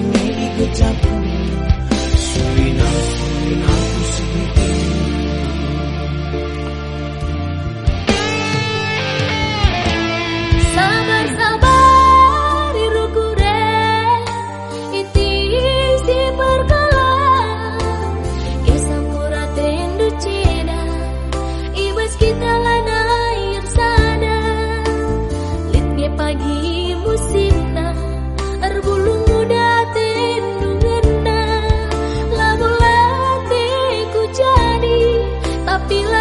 每一个脚步。Bila